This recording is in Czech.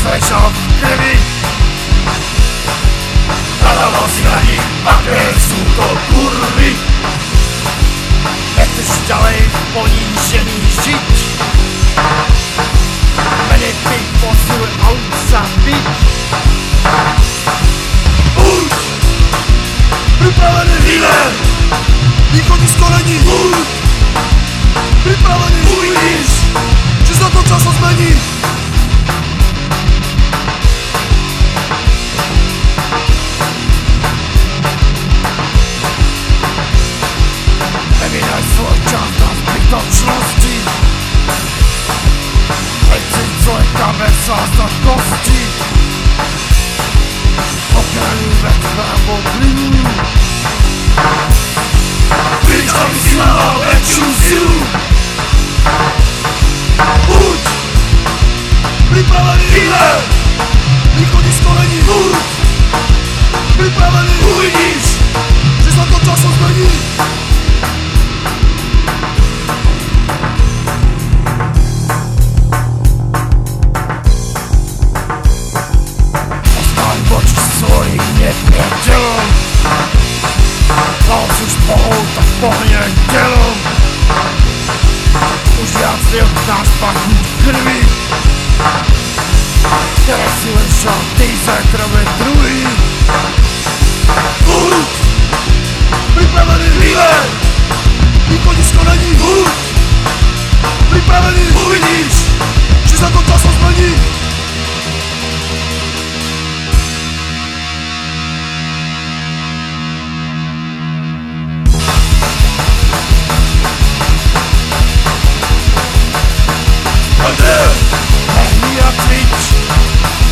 switch off, baby. ただの違い človeka vesá za kosti vec právo plynu Pričom si mal väčšiu silu Buď Připravený dealer, Východisko není buď Připravený uvidíš svojim nepriateľom Noc už pohol, tak pohne telom Už viac neodnáš pachnúť krvi Teraz si len ty za krve druhý I teach.